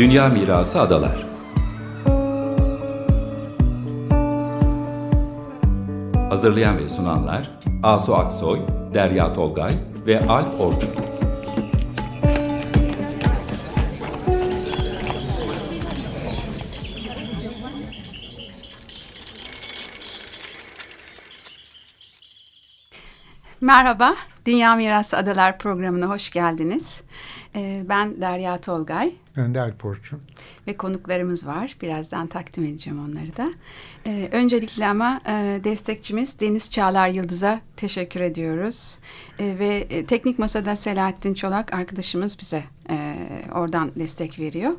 Dünya Mirası Adalar Hazırlayan ve sunanlar Asu Aksoy, Derya Tolgay ve Alp Orçun. Merhaba, Dünya Mirası Adalar programına hoş geldiniz. Ee, ben Derya Tolgay. Ben de Alp Orçun. Ve konuklarımız var. Birazdan takdim edeceğim onları da. Ee, öncelikle ama e, destekçimiz Deniz Çağlar Yıldız'a teşekkür ediyoruz. Ee, ve e, Teknik Masa'da Selahattin Çolak arkadaşımız bize e, oradan destek veriyor.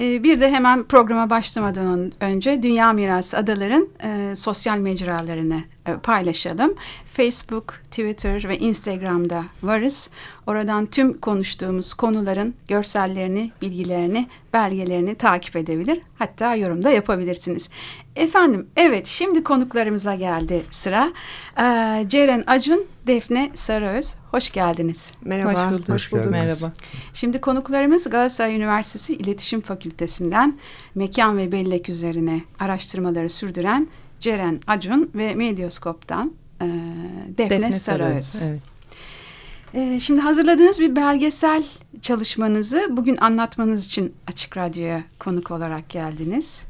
E, bir de hemen programa başlamadan önce Dünya Mirası Adaların e, sosyal mecralarını e, paylaşalım. Facebook, Twitter ve Instagram'da varız. Oradan tüm konuştuğumuz konuların görsellerini, bilgilerini, belgelerini takip edebilir. Hatta yorumda yapabilirsiniz. Efendim, evet şimdi konuklarımıza geldi sıra. Ee, Ceren Acun, Defne Sarıöz. Hoş geldiniz. Merhaba. Hoş bulduk. Hoş bulduk. Merhaba. Şimdi konuklarımız Galatasaray Üniversitesi İletişim Fakültesinden mekan ve bellek üzerine araştırmaları sürdüren Ceren Acun ve Medyoskop'tan e, Defne, Defne Sarıöz. Sarıöz. Evet. E, şimdi hazırladığınız bir belgesel çalışmanızı bugün anlatmanız için Açık Radyo'ya konuk olarak geldiniz.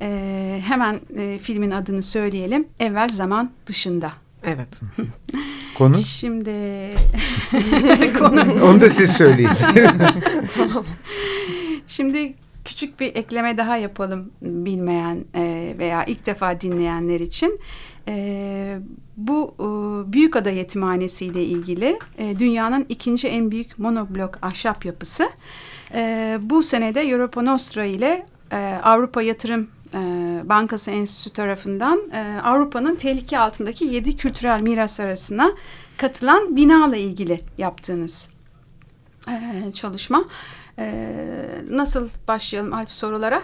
E, hemen e, filmin adını söyleyelim. Evvel zaman dışında. Evet. Konu? Şimdi konu. Onu da siz söyleyin. tamam. Şimdi küçük bir ekleme daha yapalım bilmeyen e, veya ilk defa dinleyenler için. E, bu e, Büyükada Yetimhanesi ile ilgili e, dünyanın ikinci en büyük monoblok ahşap yapısı. E, bu senede Europa Nostra ile e, Avrupa Yatırım e, Bankası Enstitüsü tarafından e, Avrupa'nın tehlike altındaki yedi kültürel miras arasına katılan bina ile ilgili yaptığınız e, çalışma. E, nasıl başlayalım Alp sorulara?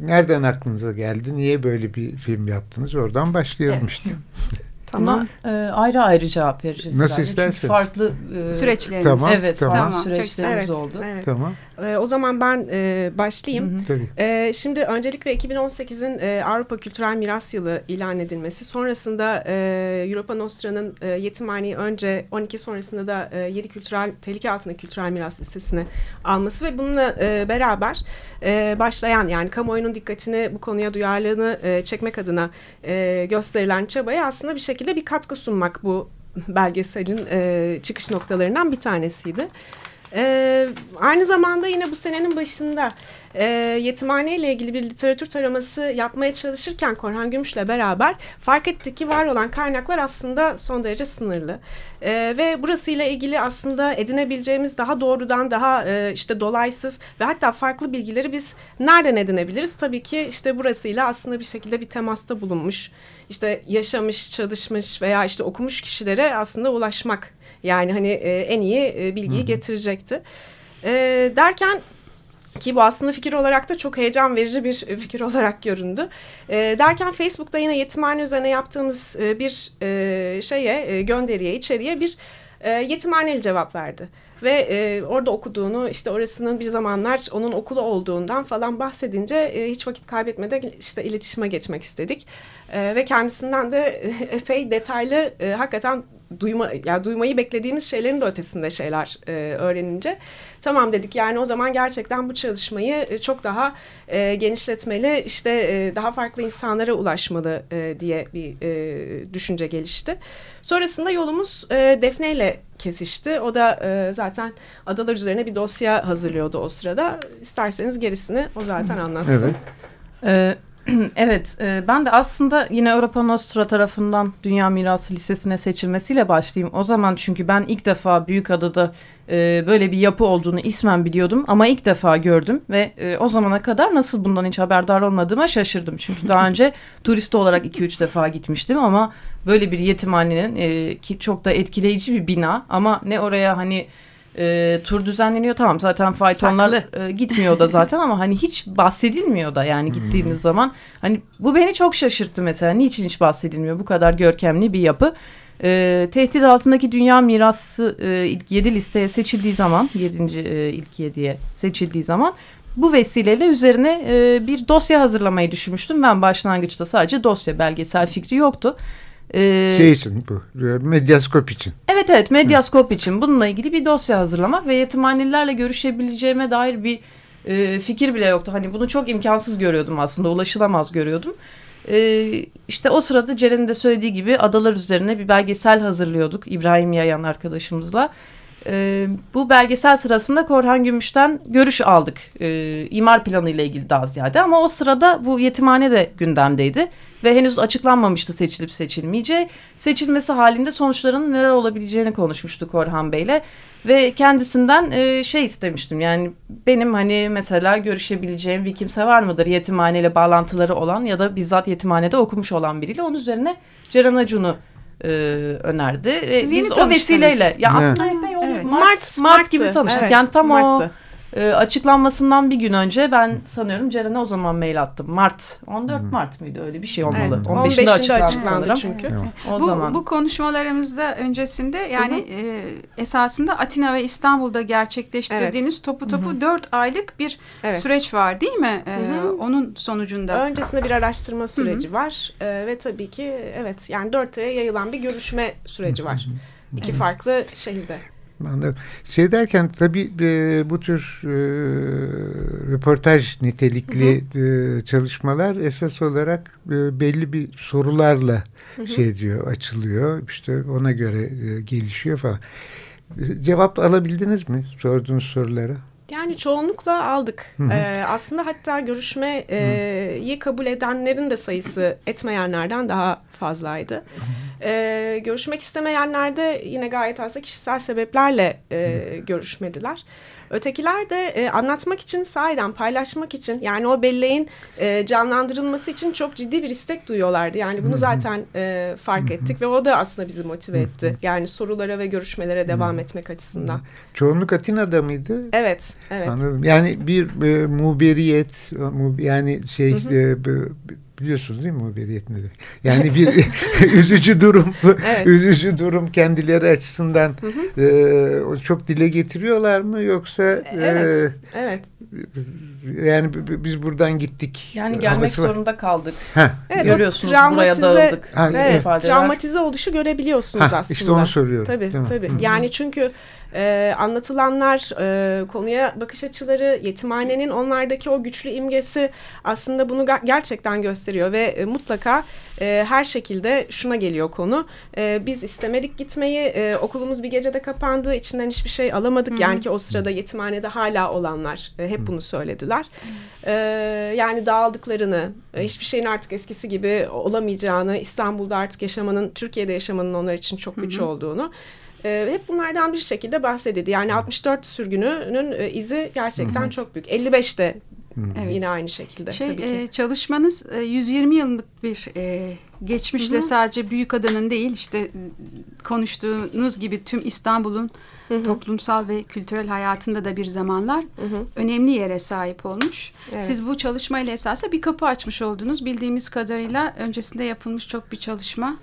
Nereden aklınıza geldi? Niye böyle bir film yaptınız? Oradan başlayalım evet. Tamam. Buna e, ayrı ayrı cevap vereceğiz. Nasıl herhalde. isterseniz. Çünkü farklı e, süreçlerimiz. Tamam, evet, tamam. tamam. süreçlerimiz evet, oldu. Evet. Tamam. E, o zaman ben e, başlayayım. Hı -hı. Tabii. E, şimdi öncelikle 2018'in e, Avrupa Kültürel Miras Yılı ilan edilmesi, sonrasında e, Europa Nostra'nın e, yetimhaneyi önce 12 sonrasında da e, 7 kültürel tehlike altında kültürel miras listesine alması ve bununla e, beraber e, başlayan yani kamuoyunun dikkatini bu konuya duyarlılığını e, çekmek adına e, gösterilen çabaya aslında bir şekilde bir katkı sunmak bu belgeselin e, çıkış noktalarından bir tanesiydi. E, aynı zamanda yine bu senenin başında e, yetimhane ile ilgili bir literatür taraması yapmaya çalışırken Korhan Gümüş'le beraber fark ettik ki var olan kaynaklar aslında son derece sınırlı. E, ve burasıyla ilgili aslında edinebileceğimiz daha doğrudan daha e, işte dolaysız ve hatta farklı bilgileri biz nereden edinebiliriz? Tabii ki işte burasıyla aslında bir şekilde bir temasta bulunmuş, işte yaşamış, çalışmış veya işte okumuş kişilere aslında ulaşmak yani hani e, en iyi e, bilgiyi Hı -hı. getirecekti. E, derken ki bu aslında fikir olarak da çok heyecan verici bir fikir olarak göründü. E, derken Facebook'ta yine yetimhane üzerine yaptığımız e, bir e, şeye, e, gönderiye, içeriye bir e, yetimhaneli cevap verdi. Ve e, orada okuduğunu, işte orasının bir zamanlar onun okulu olduğundan falan bahsedince e, hiç vakit kaybetmeden işte iletişime geçmek istedik. E, ve kendisinden de e, epey detaylı, e, hakikaten duyma, yani duymayı beklediğimiz şeylerin de ötesinde şeyler e, öğrenince tamam dedik yani o zaman gerçekten bu çalışmayı e, çok daha e, genişletmeli işte e, daha farklı insanlara ulaşmalı e, diye bir e, düşünce gelişti. Sonrasında yolumuz e, Defne ile kesişti. O da e, zaten adalar üzerine bir dosya hazırlıyordu o sırada. İsterseniz gerisini o zaten anlatsın. Evet. Evet, e, ben de aslında yine Europa Nostra tarafından Dünya Mirası Listesi'ne seçilmesiyle başlayayım. O zaman çünkü ben ilk defa Büyükada'da e, böyle bir yapı olduğunu ismen biliyordum ama ilk defa gördüm ve e, o zamana kadar nasıl bundan hiç haberdar olmadığıma şaşırdım. Çünkü daha önce turist olarak 2-3 defa gitmiştim ama böyle bir yetimhanenin e, ki çok da etkileyici bir bina ama ne oraya hani e, tur düzenleniyor tamam zaten faytonlar e, gitmiyor da zaten ama hani hiç bahsedilmiyor da yani gittiğiniz hmm. zaman hani bu beni çok şaşırttı mesela niçin hiç bahsedilmiyor bu kadar görkemli bir yapı e, tehdit altındaki dünya mirası e, ilk 7 listeye seçildiği zaman 7. E, ilk 7'ye seçildiği zaman bu vesileyle üzerine e, bir dosya hazırlamayı düşünmüştüm. Ben başlangıçta sadece dosya belgesel fikri yoktu. Ee, şey için bu medyaskop için. Evet evet medyaskop Hı. için bununla ilgili bir dosya hazırlamak ve yetimhanelerle görüşebileceğime dair bir e, fikir bile yoktu. Hani bunu çok imkansız görüyordum aslında ulaşılamaz görüyordum. E, işte o sırada Ceren'in de söylediği gibi adalar üzerine bir belgesel hazırlıyorduk İbrahim Yayan arkadaşımızla. E, bu belgesel sırasında Korhan Gümüş'ten görüş aldık. E, imar planı ile ilgili daha ziyade ama o sırada bu yetimhane de gündemdeydi. Ve henüz açıklanmamıştı seçilip seçilmeyeceği. Seçilmesi halinde sonuçlarının neler olabileceğini konuşmuştuk Korhan Bey'le. Ve kendisinden e, şey istemiştim yani benim hani mesela görüşebileceğim bir kimse var mıdır yetimhaneyle bağlantıları olan ya da bizzat yetimhanede okumuş olan biriyle. Onun üzerine Ceren Acun'u e, önerdi. Siz Biz o vesileyle ya aslında epey oldu. Evet. Mart, Mart, Mart gibi tanıştık. Evet, yani tam Mart'tı. E, açıklanmasından bir gün önce ben sanıyorum Ceren'e o zaman mail attım. Mart 14 hmm. Mart mıydı öyle bir şey olmalı. Evet. 15'inde, 15'inde açıklandı, açıklandı çünkü. Evet. O bu, zaman. bu konuşmalarımızda öncesinde yani E, esasında Atina ve İstanbul'da gerçekleştirdiğiniz evet. topu topu Hı 4 aylık bir evet. süreç var değil mi? E, onun sonucunda. Öncesinde bir araştırma süreci Hı -hı. var e, ve tabii ki evet yani 4 aya yayılan bir görüşme süreci var. İki farklı şehirde. Anladım. Şey derken tabii e, bu tür e, röportaj nitelikli hı hı. E, çalışmalar esas olarak e, belli bir sorularla hı hı. şey diyor açılıyor. İşte ona göre e, gelişiyor falan. Cevap alabildiniz mi sorduğunuz sorulara? Yani çoğunlukla aldık. Ee, aslında hatta görüşmeyi kabul edenlerin de sayısı etmeyenlerden daha fazlaydı. Ee, görüşmek istemeyenler de yine gayet aslında kişisel sebeplerle e, görüşmediler. Ötekiler de e, anlatmak için sahiden paylaşmak için yani o belleğin e, canlandırılması için çok ciddi bir istek duyuyorlardı. Yani bunu zaten e, fark ettik ve o da aslında bizi motive etti. Yani sorulara ve görüşmelere devam etmek açısından. Çoğunluk Atina'da mıydı? Evet, evet. Anladım. Yani bir e, muberiyet yani şey e, biliyorsunuz değil mi muhabiriyet nedir? Yani bir üzücü durum, evet. üzücü durum kendileri açısından hı hı. E, çok dile getiriyorlar mı yoksa evet, e, evet. yani biz buradan gittik. Yani gelmek zorunda kaldık. Heh. Evet, Görüyorsunuz buraya dağıldık. Ha, evet, travmatize oluşu görebiliyorsunuz ha, aslında. İşte onu soruyorum. Tabii tabii. Hı -hı. Yani çünkü e, anlatılanlar, e, konuya bakış açıları, yetimhanenin onlardaki o güçlü imgesi aslında bunu gerçekten gösteriyor ve e, mutlaka e, her şekilde şuna geliyor konu. E, biz istemedik gitmeyi, e, okulumuz bir gecede kapandı, içinden hiçbir şey alamadık. Hı -hı. Yani ki o sırada yetimhanede hala olanlar e, hep bunu söylediler. E, yani dağıldıklarını, e, hiçbir şeyin artık eskisi gibi olamayacağını, İstanbul'da artık yaşamanın, Türkiye'de yaşamanın onlar için çok güç Hı -hı. olduğunu e, hep bunlardan bir şekilde bahsedildi. Yani 64 sürgününün e, izi gerçekten Hı-hı. çok büyük. 55'te Evet. Yine aynı şekilde şey, tabii ki. E, çalışmanız e, 120 yıllık bir e, geçmişle Hı-hı. sadece Büyükada'nın değil işte konuştuğunuz gibi tüm İstanbul'un toplumsal ve kültürel hayatında da bir zamanlar Hı-hı. önemli yere sahip olmuş. Evet. Siz bu çalışmayla esasında bir kapı açmış oldunuz. Bildiğimiz kadarıyla öncesinde yapılmış çok bir çalışma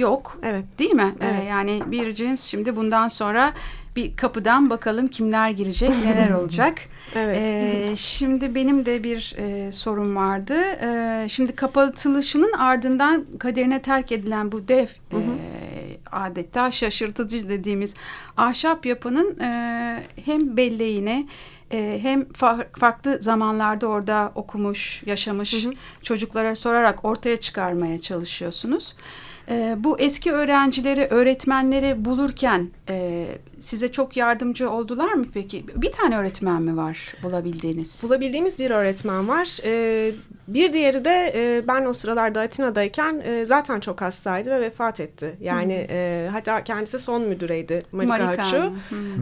yok. Evet. Değil mi? Ee, evet. Ee, yani bir cins şimdi bundan sonra bir kapıdan bakalım kimler girecek, neler olacak. evet. Ee, şimdi benim de bir e, sorum vardı. Ee, şimdi kapatılışının ardından kaderine terk edilen bu dev e, adeta şaşırtıcı dediğimiz ahşap yapının e, hem belleğine e, hem fa farklı zamanlarda orada okumuş, yaşamış hı hı. çocuklara sorarak ortaya çıkarmaya çalışıyorsunuz. E, bu eski öğrencileri, öğretmenleri bulurken e, size çok yardımcı oldular mı peki? Bir tane öğretmen mi var bulabildiğiniz? Bulabildiğimiz bir öğretmen var. Ee, bir diğeri de e, ben o sıralarda Atina'dayken e, zaten çok hastaydı ve vefat etti. Yani e, hatta kendisi son müdüreydi Marika, Marika. Haçu.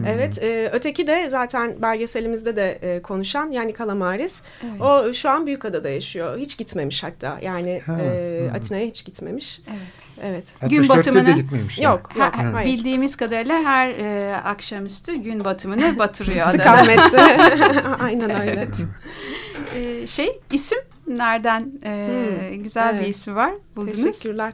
Evet. E, öteki de zaten belgeselimizde de e, konuşan yani Kalamaris. Evet. O şu an Büyükada'da yaşıyor. Hiç gitmemiş hatta. Yani e, Atina'ya hiç gitmemiş. Evet. Evet. Gün batımını yok, yok ha, bildiğimiz kadarıyla her e, akşamüstü gün batımını batırıyor. İstikamette. Aynen öyle. Evet. E, şey isim Nereden e, hmm. güzel evet. bir ismi var buldunuz. Teşekkürler.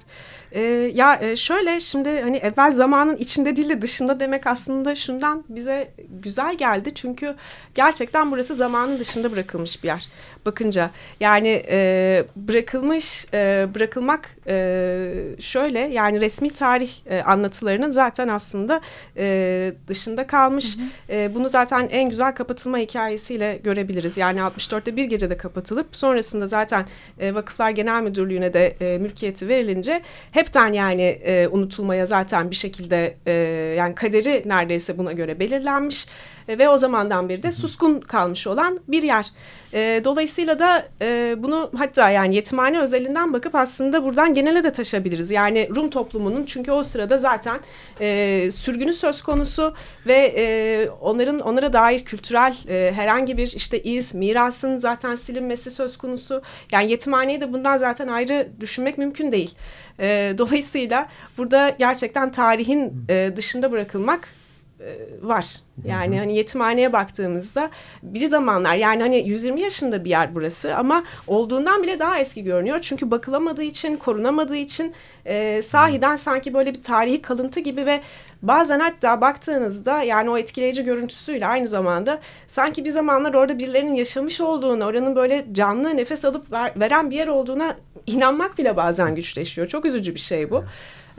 Ee, ya e, şöyle şimdi hani evvel zamanın içinde değil de dışında demek aslında şundan bize güzel geldi. Çünkü gerçekten burası zamanın dışında bırakılmış bir yer bakınca. Yani e, bırakılmış, e, bırakılmak e, şöyle yani resmi tarih e, anlatılarının zaten aslında e, dışında kalmış. Hı hı. E, bunu zaten en güzel kapatılma hikayesiyle görebiliriz. Yani 64'te bir gecede kapatılıp sonrasında zaten e, Vakıflar Genel Müdürlüğü'ne de e, mülkiyeti verilince hepten yani e, unutulmaya zaten bir şekilde e, yani kaderi neredeyse buna göre belirlenmiş e, ve o zamandan beri de suskun kalmış olan bir yer. E, dolayısıyla da e, bunu hatta yani yetimhane özelinden bakıp aslında buradan genele de taşabiliriz. Yani Rum toplumunun çünkü o sırada zaten e, sürgünü söz konusu ve e, onların onlara dair kültürel e, herhangi bir işte iz, mirasın zaten silinmesi söz konusu. Yani yetimhaneyi de bundan zaten ayrı düşünmek mümkün değil. E, dolayısıyla burada gerçekten tarihin e, dışında bırakılmak var. Yani hani yetimhaneye baktığımızda bir zamanlar yani hani 120 yaşında bir yer burası ama olduğundan bile daha eski görünüyor. Çünkü bakılamadığı için, korunamadığı için e, sahiden sanki böyle bir tarihi kalıntı gibi ve bazen hatta baktığınızda yani o etkileyici görüntüsüyle aynı zamanda sanki bir zamanlar orada birilerinin yaşamış olduğunu, oranın böyle canlı nefes alıp ver, veren bir yer olduğuna inanmak bile bazen güçleşiyor. Çok üzücü bir şey bu.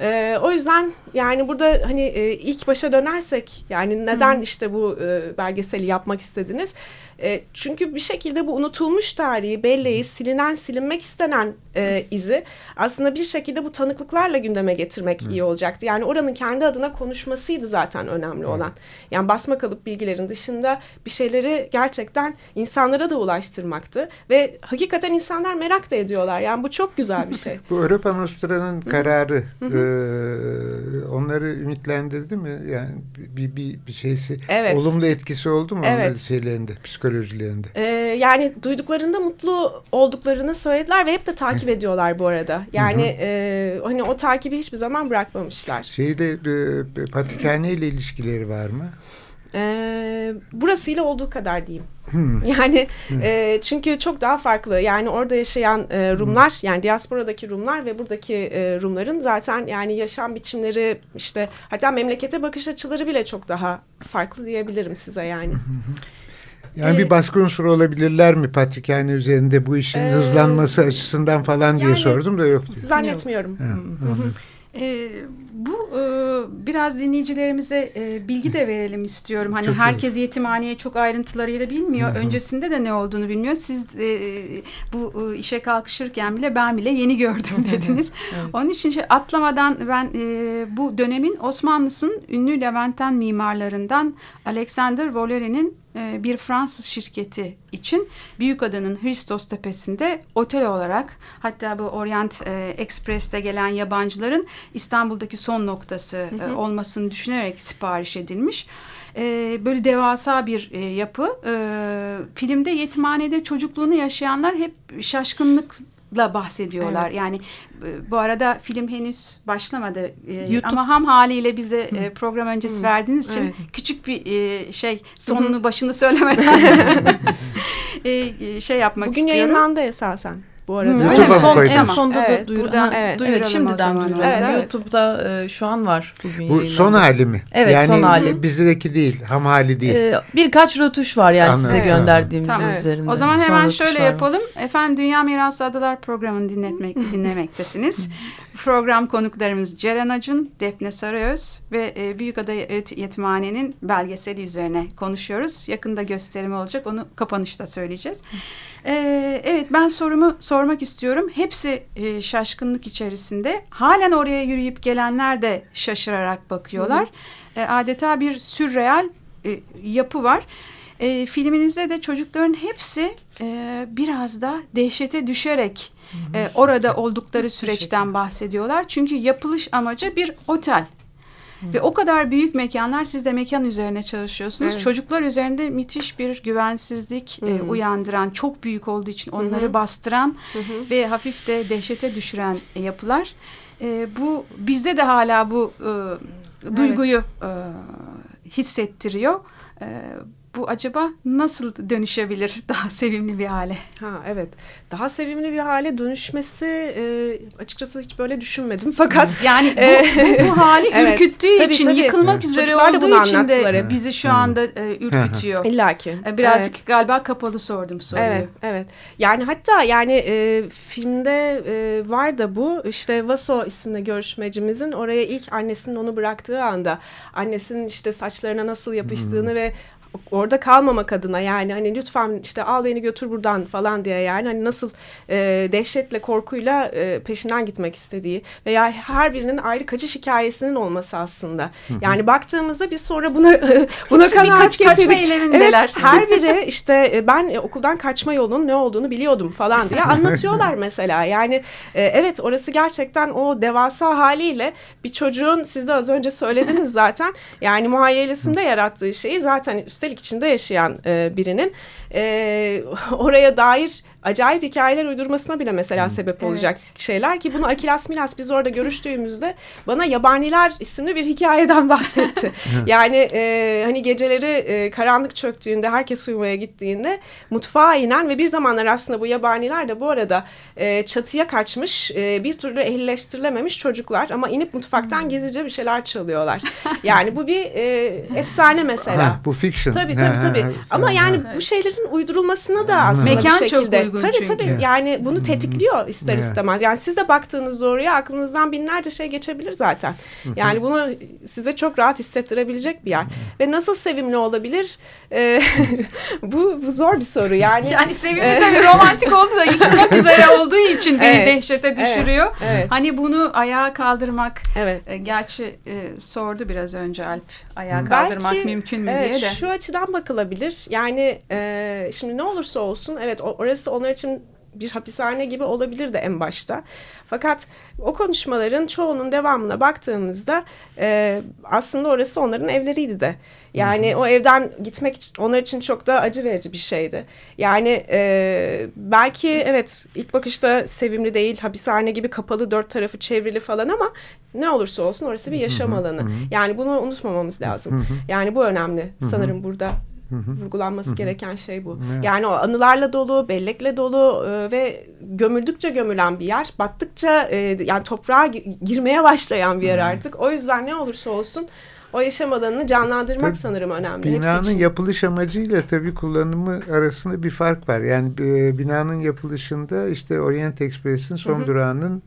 E, o yüzden yani burada hani e, ilk başa dönersek yani neden Hı. işte bu e, belgeseli yapmak istediniz? E, çünkü bir şekilde bu unutulmuş tarihi, belleği, silinen, silinmek istenen e, izi aslında bir şekilde bu tanıklıklarla gündeme getirmek Hı. iyi olacaktı. Yani oranın kendi adına konuşmasıydı zaten önemli olan. Yani basma kalıp bilgilerin dışında bir şeyleri gerçekten insanlara da ulaştırmaktı. Ve hakikaten insanlar merak da ediyorlar. Yani bu çok güzel bir şey. bu Europa Nostra'nın kararı e, onları ümitlendirdi mi? Yani bir, bir, bir şeysi evet. olumlu etkisi oldu mu evet. onların şeylerinde, psikolojilerinde? Ee, yani duyduklarında mutlu olduklarını söylediler ve hep de takip ediyorlar bu arada. Yani e, hani o takibi hiçbir zaman bırakmamışlar. Şeyde e, Patikhane ile ilişkileri var mı? E, burasıyla olduğu kadar diyeyim. Hmm. Yani hmm. E, çünkü çok daha farklı. Yani orada yaşayan e, Rumlar hmm. yani diasporadaki Rumlar ve buradaki e, Rumların zaten yani yaşam biçimleri işte hatta memlekete bakış açıları bile çok daha farklı diyebilirim size yani. Yani ee, bir baskı unsuru olabilirler mi Patikhane üzerinde bu işin e, hızlanması açısından falan diye yani, sordum da yok. Diyor. Zannetmiyorum. Ha, e, bu e, biraz dinleyicilerimize e, bilgi de verelim istiyorum. Hani çok herkes iyi. yetimhaneye çok ayrıntılarıyla bilmiyor. Hı -hı. Öncesinde de ne olduğunu bilmiyor. Siz e, bu e, işe kalkışırken bile ben bile yeni gördüm dediniz. evet. Onun için şey, atlamadan ben e, bu dönemin Osmanlı'sın ünlü Levanten mimarlarından Alexander Voleri'nin e, bir Fransız şirketi için Büyükada'nın Hristos Tepesi'nde otel olarak hatta bu Orient e, Express'te gelen yabancıların İstanbul'daki son noktası hı hı. E, olmasını düşünerek sipariş edilmiş. böyle devasa bir yapı. filmde yetimhanede çocukluğunu yaşayanlar hep şaşkınlık la bahsediyorlar. Evet. Yani e, bu arada film henüz başlamadı e, YouTube. ama ham haliyle bize e, program öncesi Hı. verdiğiniz için evet. küçük bir şey sonunu başını söylemeden şey yapmak Bugün istiyorum. Bugün yayınlandı esasen bu arada. Hmm. Öyle son, en sonda evet, da duyur, buradan, evet, duyuralım şimdiden duyuralım. Evet, evet. YouTube'da e, şu an var. Bugün bu son hali mi? Evet yani son hali. Bizdeki değil ham hali değil. Ee, birkaç rötuş var yani Anladım. size gönderdiğimiz tamam. üzerinde. O zaman hemen şöyle yapalım. Var. Efendim Dünya Mirası Adalar programını dinletmek, dinlemektesiniz. Program konuklarımız Ceren Acun, Defne Sarıöz ve e, Büyükada Yetimhane'nin belgeseli üzerine konuşuyoruz. Yakında gösterimi olacak. Onu kapanışta söyleyeceğiz. Ee, evet ben sorumu sormak istiyorum. Hepsi e, şaşkınlık içerisinde. Halen oraya yürüyüp gelenler de şaşırarak bakıyorlar. E, adeta bir sürreal e, yapı var. E, filminizde de çocukların hepsi e, biraz da dehşete düşerek e, orada oldukları süreçten bahsediyorlar. Çünkü yapılış amacı bir otel. Ve o kadar büyük mekanlar siz de mekan üzerine çalışıyorsunuz. Evet. Çocuklar üzerinde müthiş bir güvensizlik e, uyandıran, çok büyük olduğu için onları Hı bastıran Hı -hı. ve hafif de dehşete düşüren e, yapılar. E, bu bizde de hala bu e, duyguyu evet. e, hissettiriyor. E, bu acaba nasıl dönüşebilir daha sevimli bir hale? Ha evet. Daha sevimli bir hale dönüşmesi e, açıkçası hiç böyle düşünmedim fakat yani bu, bu, bu hali evet, ürküttüğü tabii, için tabii. yıkılmak üzere olduğu için de bizi şu anda e, ürkütüyor. İlla ki. E, birazcık evet. galiba kapalı sordum soruyu. Evet, evet. Yani hatta yani e, filmde e, var da bu işte Vaso isimli görüşmecimizin oraya ilk annesinin onu bıraktığı anda annesinin işte saçlarına nasıl yapıştığını hmm. ve orada kalmamak adına yani hani lütfen işte al beni götür buradan falan diye yani hani nasıl e, dehşetle korkuyla e, peşinden gitmek istediği veya her birinin ayrı kaçış hikayesinin olması aslında. Yani baktığımızda biz sonra buna buna kanaat getirdik. Evet, her biri işte e, ben e, okuldan kaçma yolunun ne olduğunu biliyordum falan diye anlatıyorlar mesela. Yani e, evet orası gerçekten o devasa haliyle bir çocuğun siz de az önce söylediniz zaten yani muhayyelesinde yarattığı şeyi zaten üstelik içinde yaşayan e, birinin. E, oraya dair acayip hikayeler uydurmasına bile mesela sebep olacak evet. şeyler ki bunu Akilas Milas biz orada görüştüğümüzde bana Yabaniler isimli bir hikayeden bahsetti. yani e, hani geceleri e, karanlık çöktüğünde herkes uyumaya gittiğinde mutfağa inen ve bir zamanlar aslında bu yabaniler de bu arada e, çatıya kaçmış e, bir türlü ehlileştirilememiş çocuklar ama inip mutfaktan hmm. gezice bir şeyler çalıyorlar. yani bu bir e, efsane mesela. Ha, bu fiction. Tabii tabii tabii. ama yani bu şeylerin uydurulmasına da aslında Mekan bir şekilde. Çok uygun tabii çünkü. tabii yani bunu tetikliyor ister istemez. Yani siz de baktığınız doğruya aklınızdan binlerce şey geçebilir zaten. Yani bunu size çok rahat hissettirebilecek bir yer. Ve nasıl sevimli olabilir? Ee, bu, bu zor bir soru yani. Yani sevimli e, tabii romantik oldu da yıkılmak üzere olduğu için beni evet, dehşete düşürüyor. Evet, evet. Hani bunu ayağa kaldırmak. Evet. E, gerçi e, sordu biraz önce Alp ayağa kaldırmak Belki, mümkün mü evet, diye de. Şu açıdan bakılabilir. Yani e, şimdi ne olursa olsun evet orası onlar için bir hapishane gibi olabilir de en başta. Fakat o konuşmaların çoğunun devamına baktığımızda e, aslında orası onların evleriydi de. Yani Hı-hı. o evden gitmek için, onlar için çok da acı verici bir şeydi. Yani e, belki evet ilk bakışta sevimli değil, hapishane gibi kapalı dört tarafı çevrili falan ama ne olursa olsun orası bir yaşam alanı. Yani bunu unutmamamız lazım. Yani bu önemli sanırım burada Hı. Vurgulanması hı hı. gereken şey bu. Evet. Yani o anılarla dolu, bellekle dolu e, ve gömüldükçe gömülen bir yer. Battıkça e, yani toprağa girmeye başlayan bir yer artık. O yüzden ne olursa olsun o yaşam alanını canlandırmak tabii, sanırım önemli. Binanın yapılış amacıyla tabii kullanımı arasında bir fark var. Yani e, binanın yapılışında işte Orient Express'in son hı hı. durağının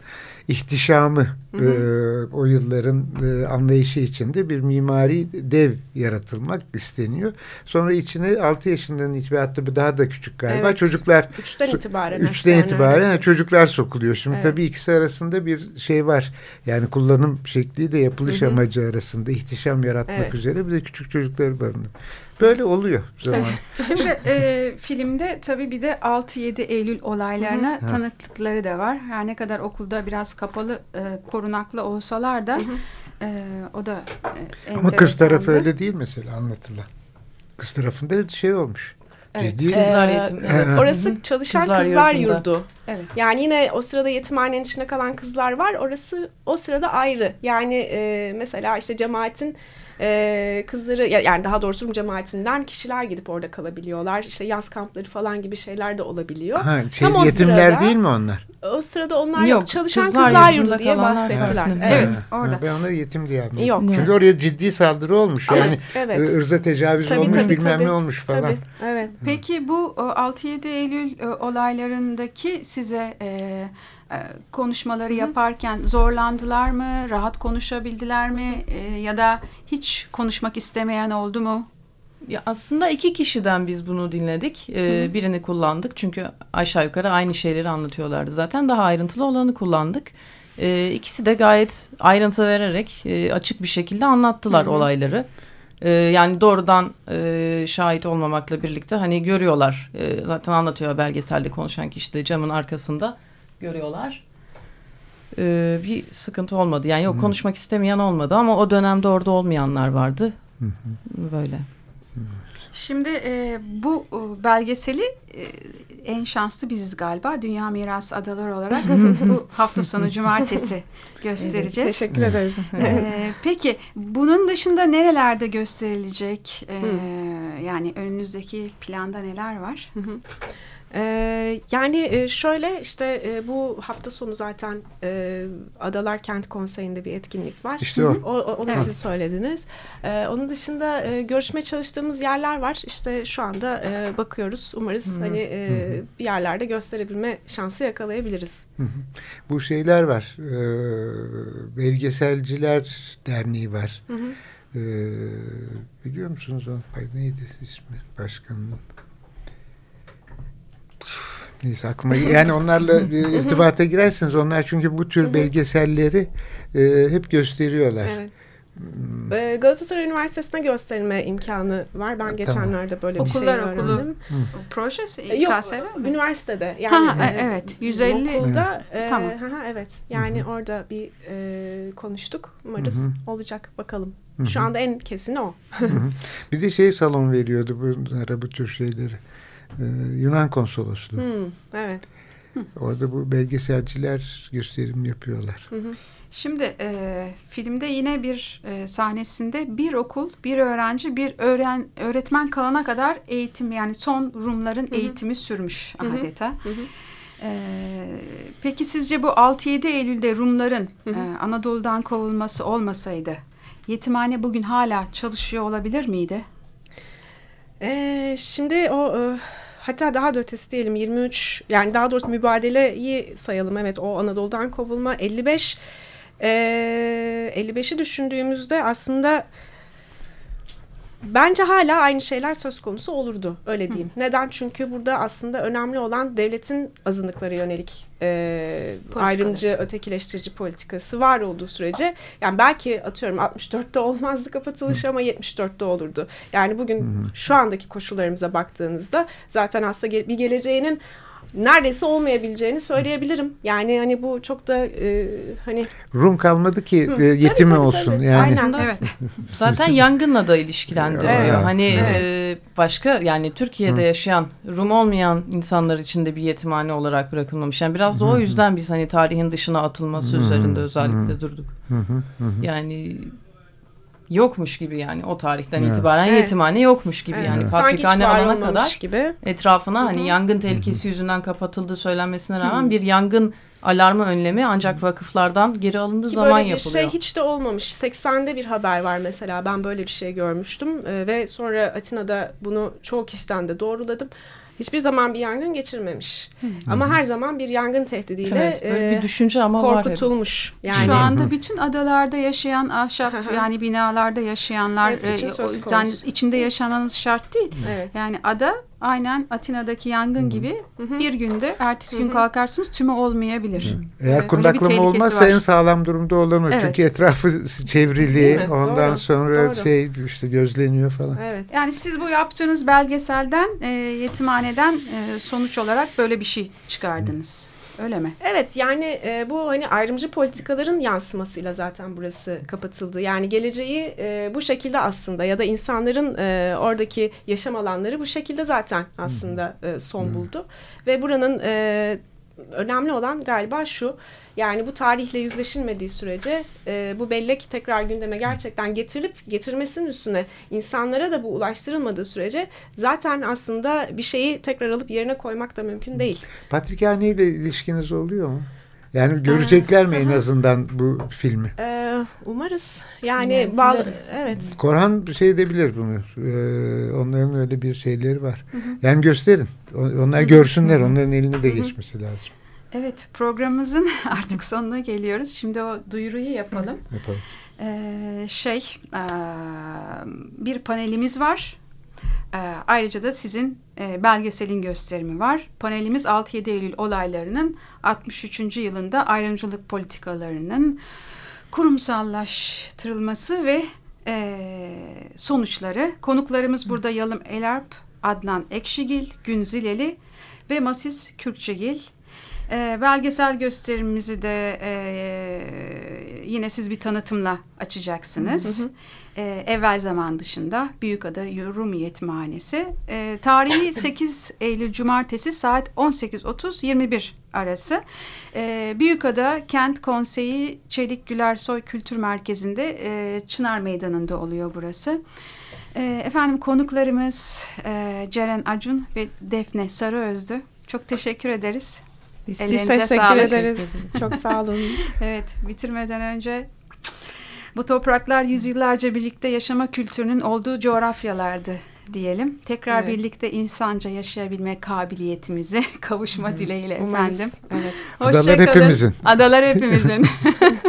ihtişamı hı hı. E, o yılların e, anlayışı içinde bir mimari dev yaratılmak isteniyor. Sonra içine 6 yaşından itibaren hatta daha da küçük galiba evet. çocuklar 3'ten itibaren 3'ten itibaren çocuklar sokuluyor. Şimdi evet. tabii ikisi arasında bir şey var. Yani kullanım şekli de yapılış hı hı. amacı arasında ihtişam yaratmak evet. üzere bir de küçük çocukları barınıyor. Böyle oluyor zaman. Şimdi e, filmde tabii bir de 6-7 Eylül olaylarına Hı -hı. tanıklıkları da var. Her ne kadar okulda biraz kapalı e, korunaklı olsalar da e, o da e, Ama kız tarafı öyle değil mesela anlatılan. Kız tarafında şey olmuş. Evet. Ciddi. Kızlar yetim. Evet. Orası çalışan kızlar, kızlar yurdu. Evet. Yani yine o sırada yetimhanenin içinde kalan kızlar var. Orası o sırada ayrı. Yani e, mesela işte cemaatin e, kızları yani daha doğrusu Rum cemaatinden kişiler gidip orada kalabiliyorlar. İşte yaz kampları falan gibi şeyler de olabiliyor. Ha, şey, Tam yetimler sırada, değil mi onlar? O sırada onlar yok. Çalışan kızlar, kızlar yurdu diye bahsettiler. Evet, evet, evet orada. Ben ona yetim diye anladım. Yok. Çünkü oraya ciddi saldırı olmuş. Yani evet. ırza tecavüz tabii, olmuş tabii, bilmem tabii, ne olmuş falan. Tabii, evet. Peki bu 6-7 Eylül olaylarındaki size e, e, konuşmaları Hı -hı. yaparken zorlandılar mı? Rahat konuşabildiler mi? E, ya da hiç konuşmak istemeyen oldu mu? Ya aslında iki kişiden biz bunu dinledik. Ee, birini kullandık çünkü aşağı yukarı aynı şeyleri anlatıyorlardı zaten. Daha ayrıntılı olanı kullandık. Ee, ikisi de gayet ayrıntı vererek e, açık bir şekilde anlattılar Hı -hı. olayları. Ee, yani doğrudan e, şahit olmamakla birlikte hani görüyorlar. E, zaten anlatıyor belgeselde konuşan kişi de camın arkasında görüyorlar. Ee, bir sıkıntı olmadı. Yani yok konuşmak istemeyen olmadı ama o dönemde orada olmayanlar vardı. Böyle. Şimdi e, bu e, belgeseli e, en şanslı biziz galiba. Dünya Miras Adaları olarak bu hafta sonu cumartesi göstereceğiz. Evet, teşekkür ederiz. E, peki bunun dışında nerelerde gösterilecek? E, yani önünüzdeki planda neler var? Hı hı. Ee, yani e, şöyle işte e, bu hafta sonu zaten e, Adalar Kent Konseyi'nde bir etkinlik var. İşte o. o, onu Evet. siz söylediniz. Ee, onun dışında e, görüşmeye çalıştığımız yerler var. İşte şu anda e, bakıyoruz. Umarız hani e, bir yerlerde gösterebilme şansı yakalayabiliriz. Hı hı. Bu şeyler var. E, Belgeselciler Derneği var. Hı hı. Biliyor musunuz o? Neydi ismi başkanının? Neyse aklıma yani onlarla e, irtibata girersiniz. Onlar çünkü bu tür belgeselleri e, hep gösteriyorlar. Evet. Ee, Galatasaray Üniversitesi'ne gösterilme imkanı var. Ben geçenlerde böyle bir şey Okullar öğrendim. okulu projesi E, Yok, KSV mi? üniversitede. Yani Ha, e, evet, bizim 150 okulda. e, Tamam. ha, evet. Yani orada bir e, konuştuk. Umarız Hı olacak. Bakalım. Hı Şu hı. anda en kesini o. Hı hı. Bir de şey salon veriyordu bunlara bu tür şeyleri. E, Yunan konsolosluğu. Hmm, evet. Orada bu belgeselciler gösterim yapıyorlar. Hı hı. Şimdi e, filmde yine bir e, sahnesinde bir okul, bir öğrenci, bir öğren öğretmen kalana kadar eğitim yani son Rumların eğitimi sürmüş Hı hı. adeta. Hı hı. E, peki sizce bu 6-7 Eylül'de Rumların Hı hı. e, Anadolu'dan kovulması olmasaydı yetimhane bugün hala çalışıyor olabilir miydi? Ee, şimdi o e, hatta daha da ötesi diyelim 23 yani daha doğrusu mübadeleyi sayalım. Evet o Anadolu'dan kovulma 55 e, 55'i düşündüğümüzde aslında bence hala aynı şeyler söz konusu olurdu öyle diyeyim. Neden? Çünkü burada aslında önemli olan devletin azınlıklara yönelik e, ayrımcı, ötekileştirici politikası var olduğu sürece yani belki atıyorum 64'te olmazdı kapatılış ama 74'te olurdu. Yani bugün şu andaki koşullarımıza baktığınızda zaten aslında bir geleceğinin neredeyse olmayabileceğini söyleyebilirim. Yani hani bu çok da e, hani Rum kalmadı ki Hı, e, yetimi tabii, tabii, olsun tabii. yani. Aynen. Evet. Zaten yangınla da ilişkilendiriliyor. Evet. Hani Evet. e, başka yani Türkiye'de yaşayan Rum olmayan insanlar için de bir yetimhane olarak bırakılmamış. Yani biraz da o yüzden biz hani tarihin dışına atılması Hı. üzerinde özellikle durduk. Hı hı, hı hı. Yani yokmuş gibi yani o tarihten Evet. itibaren Evet. yetimhane yokmuş gibi Evet. yani hiç patrikhane alana kadar gibi. etrafına Hı hı. hani yangın tehlikesi yüzünden kapatıldığı söylenmesine rağmen bir yangın alarmı önlemi ancak vakıflardan geri alındığı Ki zaman böyle bir yapılıyor. şey hiç de olmamış. 80'de bir haber var mesela. Ben böyle bir şey görmüştüm. Ee, ve sonra Atina'da bunu çoğu kişiden de doğruladım. Hiçbir zaman bir yangın geçirmemiş. Ama her zaman bir yangın tehdidiyle Evet, böyle e, bir düşünce ama var hep. korkutulmuş. Yani Şu anda bütün adalarda yaşayan ahşap Hı hı. yani binalarda yaşayanlar e, konusu. içinde yaşamanız şart değil. evet. Yani ada aynen Atina'daki yangın gibi hı. bir günde ertesi gün Hı hı. kalkarsınız tümü olmayabilir. Eğer Evet, kundaklama olmazsa var. en sağlam durumda olamıyor. Evet. Çünkü etrafı çevrili. Ondan Doğru, sonra doğru. şey işte gözleniyor falan. Evet. Yani siz bu yaptığınız belgeselden, e, yetimhaneden e, sonuç olarak böyle bir şey çıkardınız. Öyle mi? Evet yani e, bu hani ayrımcı politikaların yansımasıyla zaten burası kapatıldı. Yani geleceği e, bu şekilde aslında ya da insanların e, oradaki yaşam alanları bu şekilde zaten aslında e, son buldu. Ve buranın e, önemli olan galiba şu yani bu tarihle yüzleşilmediği sürece e, bu bellek tekrar gündeme gerçekten getirilip getirmesinin üstüne insanlara da bu ulaştırılmadığı sürece zaten aslında bir şeyi tekrar alıp yerine koymak da mümkün değil. Patrikhane ile ilişkiniz oluyor mu? Yani görecekler mi en azından bu filmi? Ee, umarız. Yani bal dileriz. evet. Korhan şey edebilir bunu. Ee, onların öyle bir şeyleri var. Yani gösterin. Onlar görsünler. Onların eline de geçmesi lazım. Evet programımızın artık sonuna geliyoruz. Şimdi o duyuruyu yapalım. Yapalım. Ee, şey e, bir panelimiz var. Ee, ayrıca da sizin e, belgeselin gösterimi var. Panelimiz 6-7 Eylül olaylarının 63. yılında ayrımcılık politikalarının kurumsallaştırılması ve e, sonuçları. Konuklarımız burada Yalım Elarp, Adnan Ekşigil, Gün Zileli ve Masis Kürkçegil. E, belgesel gösterimimizi de e, yine siz bir tanıtımla açacaksınız. E, evvel zaman dışında Büyükada Rum Yetimhanesi. E, tarihi 8 Eylül Cumartesi saat 18.30-21 arası. E, Büyükada Kent Konseyi Çelik Gülersoy Kültür Merkezi'nde e, Çınar Meydanı'nda oluyor burası. E, efendim konuklarımız e, Ceren Acun ve Defne Sarıözdü. Çok teşekkür ederiz. Biz, Ellerinize biz teşekkür sağlık. ederiz. Çok sağ olun. Evet, bitirmeden önce bu topraklar yüzyıllarca birlikte yaşama kültürünün olduğu coğrafyalardı diyelim. Tekrar Evet. birlikte insanca yaşayabilme kabiliyetimize kavuşma dileğiyle Umarız. efendim. Evet. Adalar hepimizin. Adalar hepimizin.